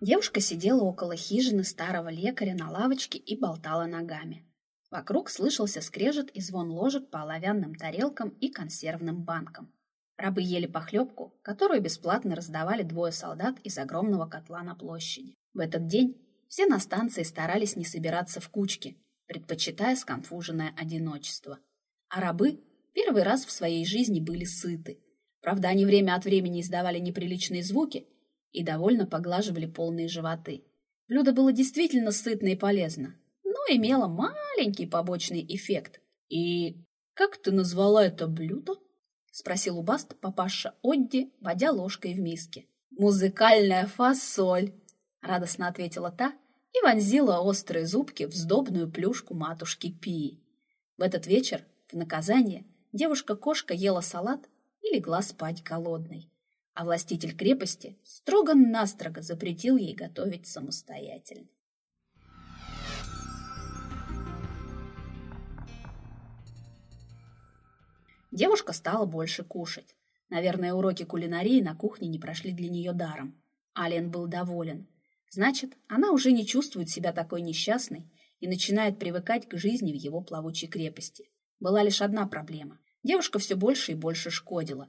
Девушка сидела около хижины старого лекаря на лавочке и болтала ногами. Вокруг слышался скрежет и звон ложек по оловянным тарелкам и консервным банкам. Рабы ели похлебку, которую бесплатно раздавали двое солдат из огромного котла на площади. В этот день все на станции старались не собираться в кучки, предпочитая сконфуженное одиночество. А рабы первый раз в своей жизни были сыты. Правда, они время от времени издавали неприличные звуки и довольно поглаживали полные животы. Блюдо было действительно сытно и полезно, но имело маленький побочный эффект. «И как ты назвала это блюдо?» — спросил у Баст папаша Одди, водя ложкой в миске. «Музыкальная фасоль!» — радостно ответила та и вонзила острые зубки в сдобную плюшку матушки Пии. В этот вечер, в наказание, девушка-кошка ела салат и легла спать голодной, а властитель крепости строго-настрого запретил ей готовить самостоятельно. Девушка стала больше кушать. Наверное, уроки кулинарии на кухне не прошли для нее даром. Ален был доволен. Значит, она уже не чувствует себя такой несчастной и начинает привыкать к жизни в его плавучей крепости. Была лишь одна проблема. Девушка все больше и больше шкодила.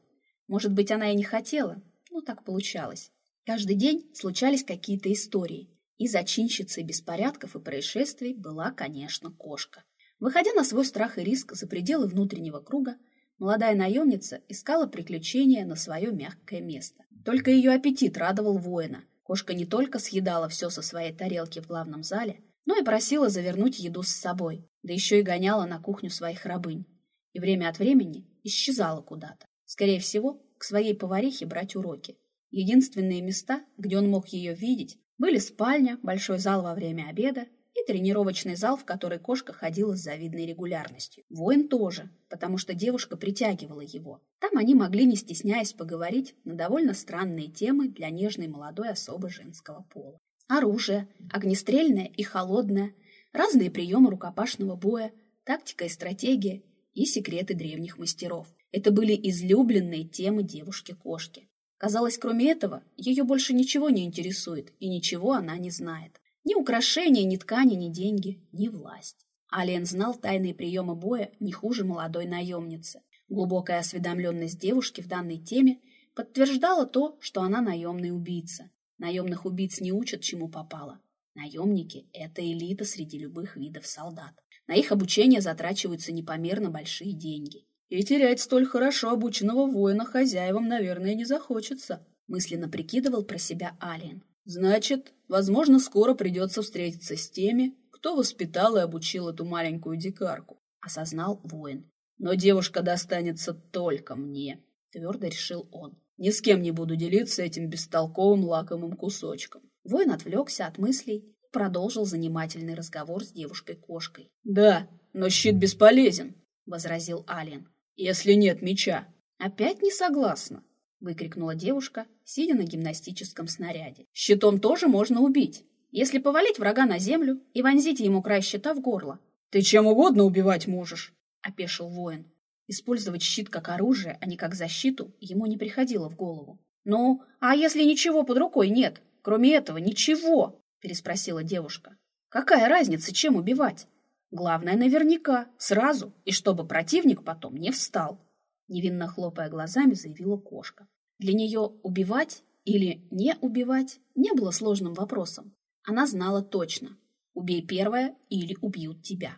Может быть, она и не хотела, но так получалось. Каждый день случались какие-то истории, и зачинщицей беспорядков и происшествий была, конечно, кошка. Выходя на свой страх и риск за пределы внутреннего круга, Молодая наемница искала приключения на свое мягкое место. Только ее аппетит радовал воина. Кошка не только съедала все со своей тарелки в главном зале, но и просила завернуть еду с собой, да еще и гоняла на кухню своих рабынь. И время от времени исчезала куда-то. Скорее всего, к своей поварихе брать уроки. Единственные места, где он мог ее видеть, были спальня, большой зал во время обеда и тренировочный зал, в который кошка ходила с завидной регулярностью. Воин тоже, потому что девушка притягивала его. Там они могли, не стесняясь, поговорить на довольно странные темы для нежной молодой особы женского пола. Оружие, огнестрельное и холодное, разные приемы рукопашного боя, тактика и стратегия и секреты древних мастеров. Это были излюбленные темы девушки-кошки. Казалось, кроме этого, ее больше ничего не интересует, и ничего она не знает. Ни украшения, ни ткани, ни деньги, ни власть. Алиен знал тайные приемы боя не хуже молодой наемницы. Глубокая осведомленность девушки в данной теме подтверждала то, что она наемный убийца. Наемных убийц не учат, чему попало. Наемники – это элита среди любых видов солдат. На их обучение затрачиваются непомерно большие деньги. И терять столь хорошо обученного воина хозяевам, наверное, не захочется, мысленно прикидывал про себя Алиен. Значит, возможно, скоро придется встретиться с теми, кто воспитал и обучил эту маленькую дикарку, осознал воин. Но девушка достанется только мне, твердо решил он. Ни с кем не буду делиться этим бестолковым лакомым кусочком. Воин отвлекся от мыслей и продолжил занимательный разговор с девушкой-кошкой. «Да, но щит бесполезен», — возразил Алien. «Если нет меча». «Опять не согласна», — выкрикнула девушка, сидя на гимнастическом снаряде. «Щитом тоже можно убить, если повалить врага на землю и вонзить ему край щита в горло». «Ты чем угодно убивать можешь», — опешил воин. Использовать щит как оружие, а не как защиту, ему не приходило в голову. «Ну, а если ничего под рукой нет? Кроме этого, ничего?» — переспросила девушка. «Какая разница, чем убивать? Главное, наверняка, сразу, и чтобы противник потом не встал». Невинно хлопая глазами, заявила кошка. Для нее убивать или не убивать не было сложным вопросом. Она знала точно. Убей первое или убьют тебя.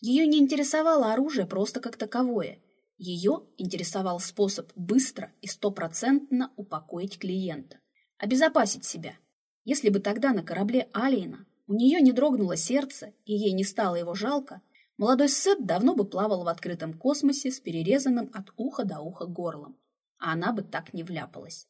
Ее не интересовало оружие просто как таковое. Ее интересовал способ быстро и стопроцентно упокоить клиента. Обезопасить себя. Если бы тогда на корабле Алиена у нее не дрогнуло сердце и ей не стало его жалко, Молодой Сет давно бы плавал в открытом космосе с перерезанным от уха до уха горлом, а она бы так не вляпалась.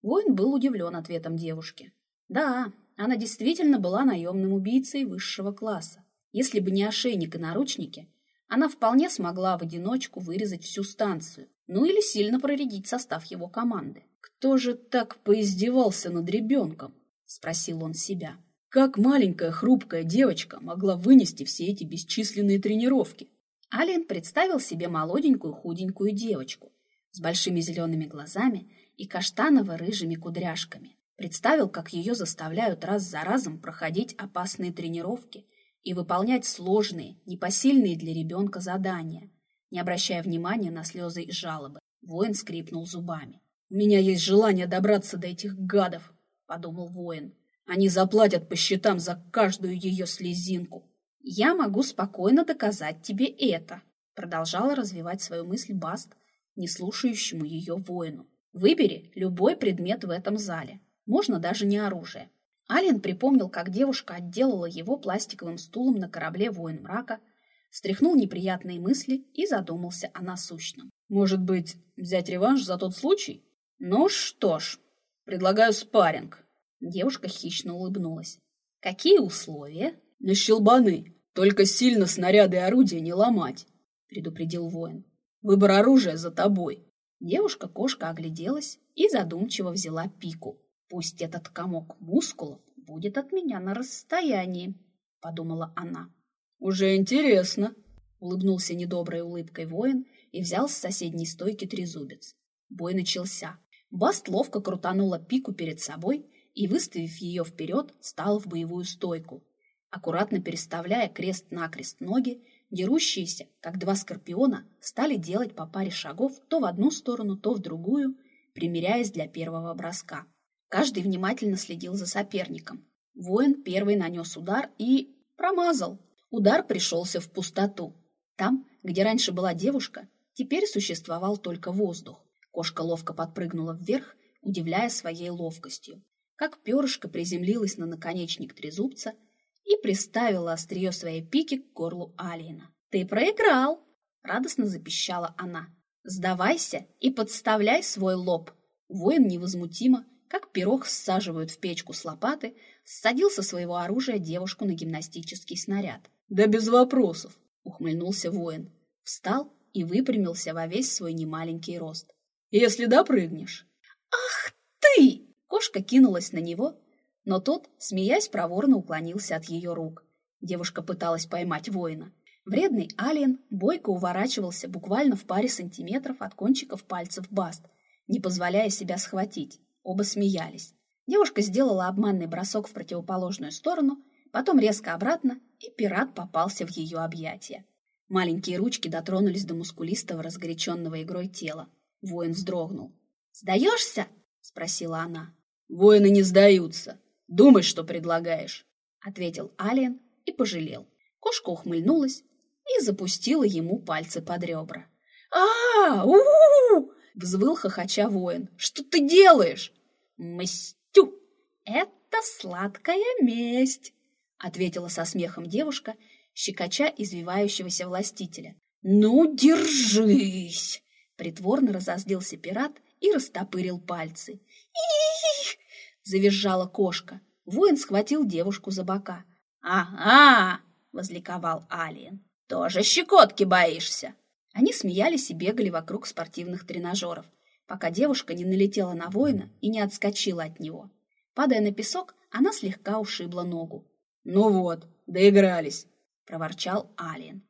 Воин был удивлен ответом девушки. Да, она действительно была наемным убийцей высшего класса. Если бы не ошейник и наручники, она вполне смогла в одиночку вырезать всю станцию, ну или сильно проредить состав его команды. «Кто же так поиздевался над ребенком?» – спросил он себя. Как маленькая хрупкая девочка могла вынести все эти бесчисленные тренировки? Ален представил себе молоденькую худенькую девочку с большими зелеными глазами и каштаново-рыжими кудряшками. Представил, как ее заставляют раз за разом проходить опасные тренировки и выполнять сложные, непосильные для ребенка задания, не обращая внимания на слезы и жалобы. Воин скрипнул зубами. «У меня есть желание добраться до этих гадов», — подумал воин. «Они заплатят по счетам за каждую ее слезинку». «Я могу спокойно доказать тебе это», — продолжала развивать свою мысль Баст, не слушающему ее воину. «Выбери любой предмет в этом зале. Можно даже не оружие». Ален припомнил, как девушка отделала его пластиковым стулом на корабле «Воин мрака», стряхнул неприятные мысли и задумался о насущном. «Может быть, взять реванш за тот случай?» «Ну что ж, предлагаю спарринг». Девушка хищно улыбнулась. «Какие условия?» «На щелбаны. Только сильно снаряды и орудия не ломать», — предупредил воин. «Выбор оружия за тобой». Девушка-кошка огляделась и задумчиво взяла пику. «Пусть этот комок мускулов будет от меня на расстоянии», — подумала она. «Уже интересно», — улыбнулся недоброй улыбкой воин и взял с соседней стойки трезубец. Бой начался. Баст ловко крутанула пику перед собой и, выставив ее вперед, стала в боевую стойку. Аккуратно переставляя крест-накрест ноги, дерущиеся, как два скорпиона, стали делать по паре шагов то в одну сторону, то в другую, примеряясь для первого броска. Каждый внимательно следил за соперником. Воин первый нанес удар и промазал. Удар пришелся в пустоту. Там, где раньше была девушка, теперь существовал только воздух. Кошка ловко подпрыгнула вверх, удивляя своей ловкостью. Как перышко приземлилась на наконечник трезубца и приставила острие своей пики к горлу Алиена. «Ты проиграл!» — радостно запищала она. «Сдавайся и подставляй свой лоб!» Воин невозмутимо, как пирог всаживают в печку с лопаты, ссадил со своего оружия девушку на гимнастический снаряд. «Да без вопросов!» — ухмыльнулся воин. Встал и выпрямился во весь свой немаленький рост. «Если допрыгнешь!» «Ах ты!» Кошка кинулась на него, но тот, смеясь, проворно уклонился от ее рук. Девушка пыталась поймать воина. Вредный алиен бойко уворачивался буквально в паре сантиметров от кончиков пальцев Баст, не позволяя себя схватить. Оба смеялись. Девушка сделала обманный бросок в противоположную сторону, потом резко обратно, и пират попался в ее объятия. Маленькие ручки дотронулись до мускулистого, разгоряченного игрой тела. Воин вздрогнул. «Сдаешься?» — спросила она. «Воины не сдаются. Думай, что предлагаешь», — ответил Алиен и пожалел. Кошка ухмыльнулась и запустила ему пальцы под ребра. а у, -у, -у взвыл хохоча воин. «Что ты делаешь?» «Мстю! Это сладкая месть!» ответила со смехом девушка, щекоча извивающегося властителя. «Ну, держись!» Притворно разозлился пират и растопырил пальцы. «Их!» — завизжала кошка. Воин схватил девушку за бока. «Ага!» — возликовал Алиен. «Тоже щекотки боишься!» Они смеялись и бегали вокруг спортивных тренажеров, пока девушка не налетела на воина и не отскочила от него. Падая на песок, она слегка ушибла ногу. «Ну вот, доигрались!» — проворчал Алиен.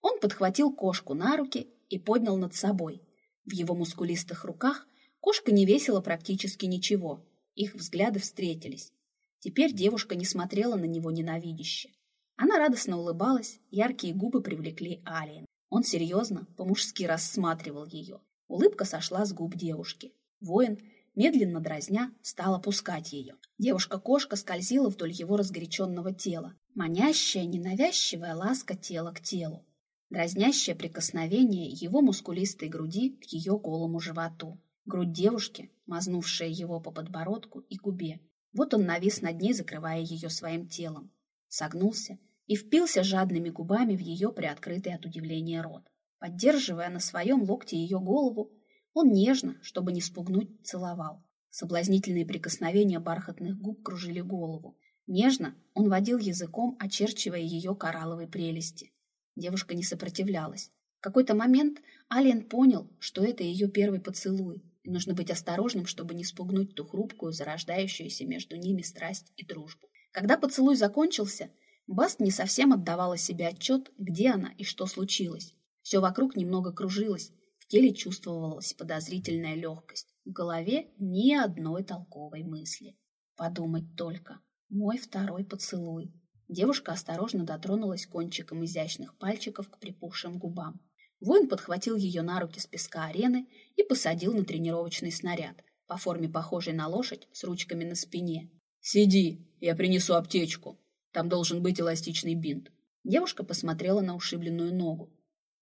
Он подхватил кошку на руки и поднял над собой. В его мускулистых руках кошка не весила практически ничего. Их взгляды встретились. Теперь девушка не смотрела на него ненавидяще. Она радостно улыбалась, яркие губы привлекли Алиен. Он серьезно, по-мужски рассматривал ее. Улыбка сошла с губ девушки. Воин медленно дразня, стал опускать ее. Девушка-кошка скользила вдоль его разгоряченного тела. Манящая, ненавязчивая ласка тела к телу. Дразнящее прикосновение его мускулистой груди к ее голому животу. Грудь девушки, мазнувшая его по подбородку и губе. Вот он навис над ней, закрывая ее своим телом. Согнулся и впился жадными губами в ее приоткрытый от удивления рот. Поддерживая на своем локте ее голову, он нежно, чтобы не спугнуть, целовал. Соблазнительные прикосновения бархатных губ кружили голову. Нежно он водил языком, очерчивая ее коралловой прелести. Девушка не сопротивлялась. В какой-то момент Алиен понял, что это ее первый поцелуй, и нужно быть осторожным, чтобы не спугнуть ту хрупкую, зарождающуюся между ними страсть и дружбу. Когда поцелуй закончился, Баст не совсем отдавала себе отчет, где она и что случилось. Все вокруг немного кружилось, в теле чувствовалась подозрительная легкость, в голове ни одной толковой мысли. Подумать только. Мой второй поцелуй. Девушка осторожно дотронулась кончиком изящных пальчиков к припухшим губам. Воин подхватил ее на руки с песка арены и посадил на тренировочный снаряд, по форме похожий на лошадь с ручками на спине. «Сиди, я принесу аптечку. Там должен быть эластичный бинт». Девушка посмотрела на ушибленную ногу.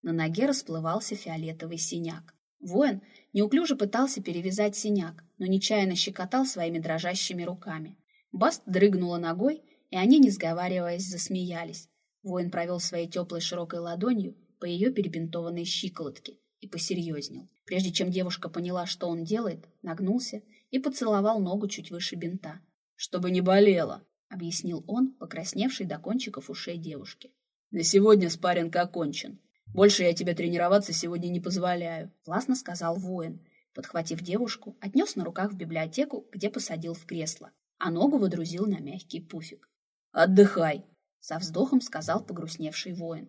На ноге расплывался фиолетовый синяк. Воин неуклюже пытался перевязать синяк, но нечаянно щекотал своими дрожащими руками. Баст дрыгнула ногой, и они, не сговариваясь, засмеялись. Воин провел своей теплой широкой ладонью по ее перебинтованной щиколотке и посерьезнел. Прежде чем девушка поняла, что он делает, нагнулся и поцеловал ногу чуть выше бинта. «Чтобы не болело», — объяснил он, покрасневший до кончиков ушей девушки. «На сегодня спарринг окончен. Больше я тебе тренироваться сегодня не позволяю», — властно сказал воин. Подхватив девушку, отнес на руках в библиотеку, где посадил в кресло, а ногу водрузил на мягкий пуфик. «Отдыхай», — со вздохом сказал погрустневший воин.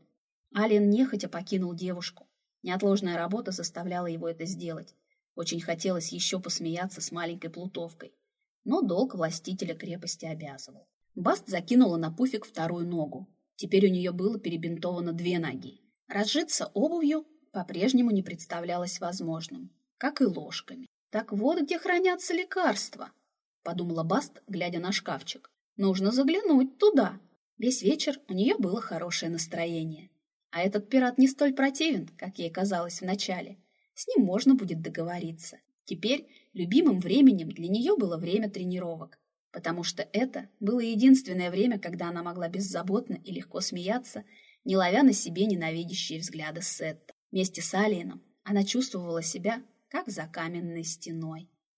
Ален нехотя покинул девушку. Неотложная работа заставляла его это сделать. Очень хотелось еще посмеяться с маленькой плутовкой. Но долг властителя крепости обязывал. Баст закинула на пуфик вторую ногу. Теперь у нее было перебинтовано две ноги. Разжиться обувью по-прежнему не представлялось возможным, как и ложками. «Так вот где хранятся лекарства», — подумала Баст, глядя на шкафчик. «Нужно заглянуть туда». Весь вечер у нее было хорошее настроение. А этот пират не столь противен, как ей казалось вначале. С ним можно будет договориться. Теперь любимым временем для нее было время тренировок, потому что это было единственное время, когда она могла беззаботно и легко смеяться не ловя на себе ненавидящие взгляды Сетта. Вместе с Алиеном она чувствовала себя, как за каменной стеной.